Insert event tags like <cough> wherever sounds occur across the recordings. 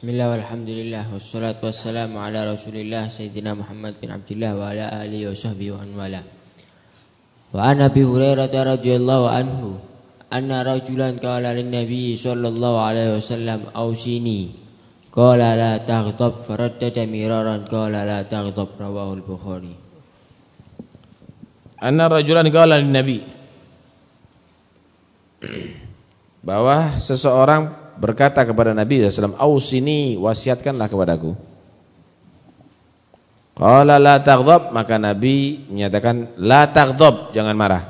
Bismillah walhamdulillah wassalatu wassalamu ala Rasulillah Sayyidina Muhammad bin Abdullah wa ala alihi wa sahbihi wa wala. Wa an Abi Hurairah radhiyallahu anhu anna rajulan qala lin nabiy sallallahu alaihi wasallam ausini qala la taghdab faraddada miraran qala la taghdab rawahu al-Bukhari. Anna rajulan qala lin nabi <clears throat> bahwa seseorang berkata kepada Nabi SAW, Ausini wasiatkanlah kepadaku. Qala la taghdab, maka Nabi menyatakan la taghdab, jangan marah.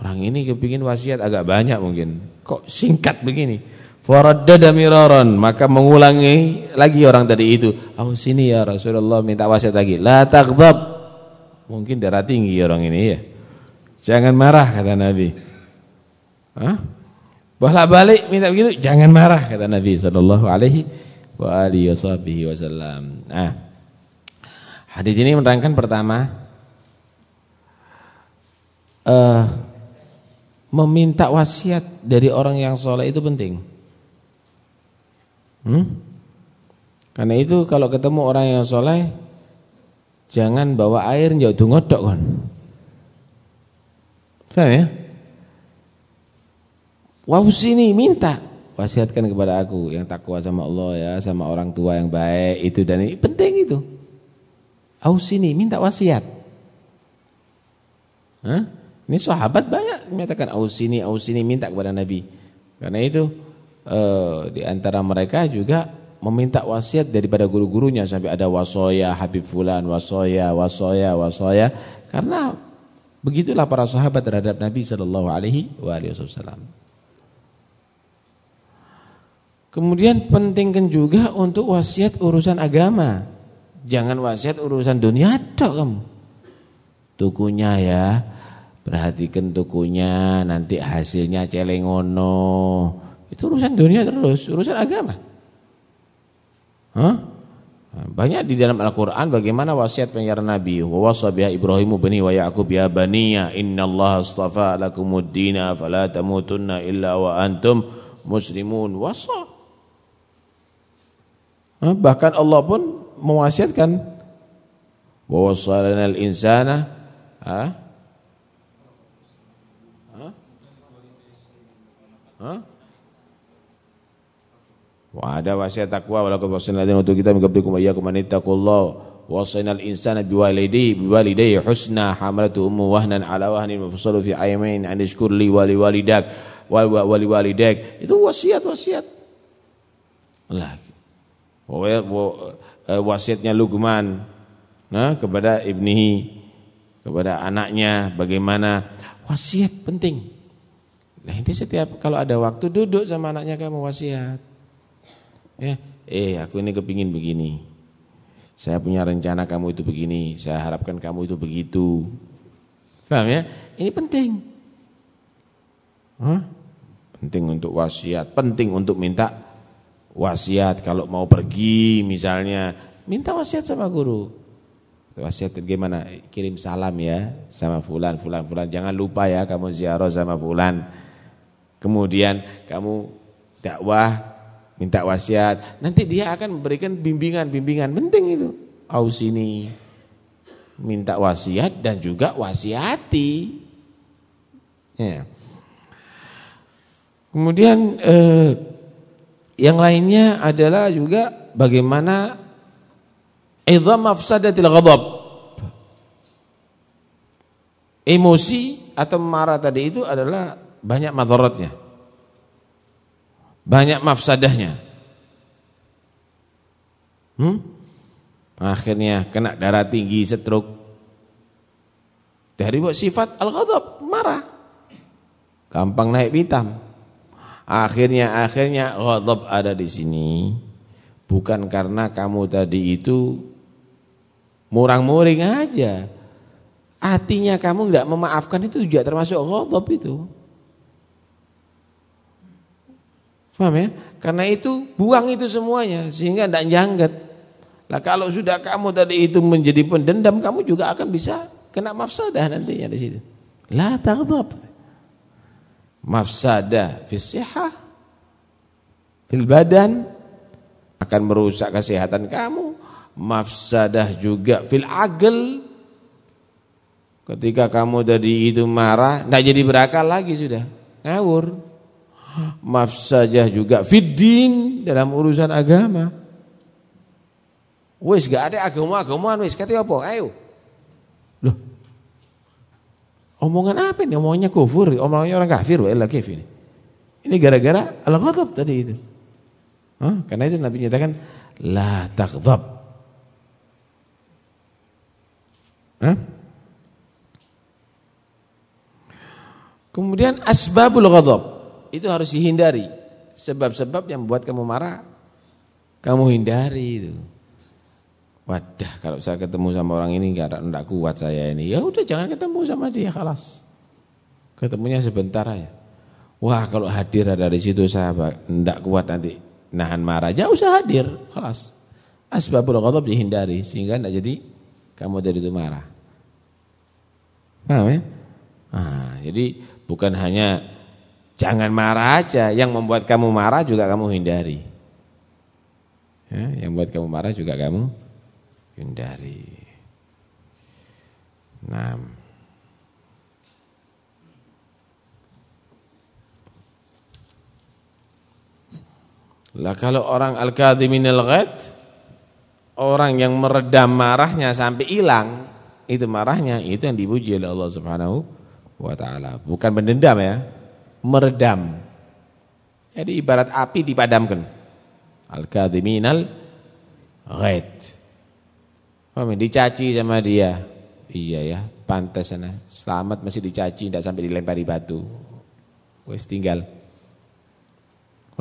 Orang ini kepingin wasiat agak banyak mungkin. Kok singkat begini? Faraddada miraran, maka mengulangi lagi orang tadi itu. Ausini ya Rasulullah minta wasiat lagi. La taghdab. Mungkin darah tinggi orang ini ya. Jangan marah kata Nabi. Hah? Bolak-balik minta begitu, jangan marah kata Nabi sallallahu alaihi wasallam. Nah. Hadis ini menerangkan pertama uh, meminta wasiat dari orang yang soleh itu penting. Hmm? Karena itu kalau ketemu orang yang soleh jangan bawa air jauh ngodok kan. Faham ya? Wow sini minta wasiatkan kepada aku yang takwa sama Allah ya, sama orang tua yang baik itu dan ini penting itu. Aus sini minta wasiat. Hah? Ini sahabat banyak menyatakan aus sini, aus sini minta kepada Nabi. Karena itu eh, di antara mereka juga meminta wasiat daripada guru-gurunya sampai ada wasoya Habib fulan, wasoya, wasoya, wasoya. Karena begitulah para sahabat terhadap Nabi sallallahu alaihi wasallam. Kemudian pentingkan juga untuk wasiat urusan agama. Jangan wasiat urusan dunia tok kamu. Tukunya ya. Perhatikan tukunya, nanti hasilnya celengono. Itu urusan dunia terus, urusan agama. Hah? Banyak di dalam Al-Qur'an bagaimana wasiat penyaran Nabi. Wa wasa biha Ibrahimu bani wa Ya'qub ya baniya innallaha astafa lakumud dina fala tamutunna illa wa antum muslimun. Wasa Bahkan Allah pun mewasiatkan bahwa al insana ha? Wah, ada wasiat takwa walakum wasalna untuk kita mengabdikum ayyakum anittaqullah wasainal insana biwalidayhi biwalidayhi husna hamalatu ummu wahnan ala wahnin mafsalu fi aymain an ishkur li wali walidak wali walidak. Itu wasiat wasiat. Lagi wasiatnya Luqman nah, kepada ibnihi kepada anaknya bagaimana wasiat penting. Nah ini setiap kalau ada waktu duduk sama anaknya kamu wasiat. Ya, eh aku ini kepingin begini. Saya punya rencana kamu itu begini. Saya harapkan kamu itu begitu. Paham ya? Ini penting. Hah? Penting untuk wasiat, penting untuk minta wasiat kalau mau pergi misalnya. Minta wasiat sama guru. Wasiat gimana kirim salam ya sama fulan fulan fulan. Jangan lupa ya kamu ziarah sama fulan. Kemudian kamu dakwah minta wasiat. Nanti dia akan memberikan bimbingan-bimbingan penting itu. Aus ini. Minta wasiat dan juga wasiati. Ya. Kemudian eh, yang lainnya adalah juga bagaimana idham mafsadatil ghadab. Emosi atau marah tadi itu adalah banyak madaratnya. Banyak mafsadahnya. Hmm? Akhirnya kena darah tinggi, stroke. Dari sifat al-ghadab, marah. Gampang naik hitam. Akhirnya akhirnya ghadab ada di sini bukan karena kamu tadi itu murang-muring aja. Hatinya kamu tidak memaafkan itu juga termasuk ghadab itu. Paham ya? Karena itu buang itu semuanya sehingga tidak janggat. Lah kalau sudah kamu tadi itu menjadi pendendam kamu juga akan bisa kena mafsadah nantinya di situ. La taghdab mafsadah fi sihah fil badan akan merusak kesehatan kamu, mafsadah juga fil agel. Ketika kamu tadi itu marah, tidak jadi berakal lagi sudah, ngawur. Mafsadah juga fiddin dalam urusan agama. Wis gak ada agama-agamaan wis kata apa? Ayo. Omongan apa ini? Omongannya kufur, omongannya orang kafir, wa kafir ini. Ini gara-gara al-ghadab tadi itu. Hah? Karena itu Nabi nyatakan la taghdab. Hah? Kemudian asbabul ghadab itu harus dihindari. Sebab-sebab yang membuat kamu marah kamu hindari itu. Wadah kalau saya ketemu sama orang ini enggak enggak kuat saya ini. Ya udah jangan ketemu sama dia kalas. Ketemunya sebentar aja. Wah kalau hadir ada di situ saya enggak kuat nanti nahan marah, jauh usah hadir, kelas. Asbabul ghadab dihindari sehingga tidak jadi kamu dari itu marah. Paham ya? Nah, jadi bukan hanya jangan marah aja, yang membuat kamu marah juga kamu hindari. Ya, yang membuat kamu marah juga kamu hindari. Nah, Lah kalau orang al-kadhiminal ghaid orang yang meredam marahnya sampai hilang, itu marahnya itu yang dipuji oleh Allah Subhanahu wa taala. Bukan mendendam ya, meredam. Jadi ibarat api dipadamkan. Al-kadhiminal ghaid. Paham ya? Dicaci sama dia. Iya ya, pantas sana. Selamat masih dicaci tidak sampai dilempari batu. Wes tinggal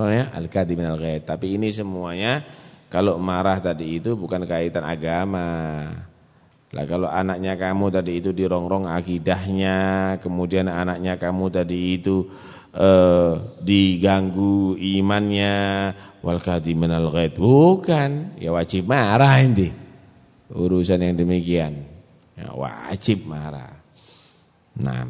al kadhib al ghaib. Tapi ini semuanya kalau marah tadi itu bukan kaitan agama. Lah kalau anaknya kamu tadi itu dirongrong akidahnya, kemudian anaknya kamu tadi itu eh, diganggu imannya, wal kadhimin al ghaib. Bukan, ya wajib marah ini. Urusan yang demikian. Ya, wajib marah. Nah,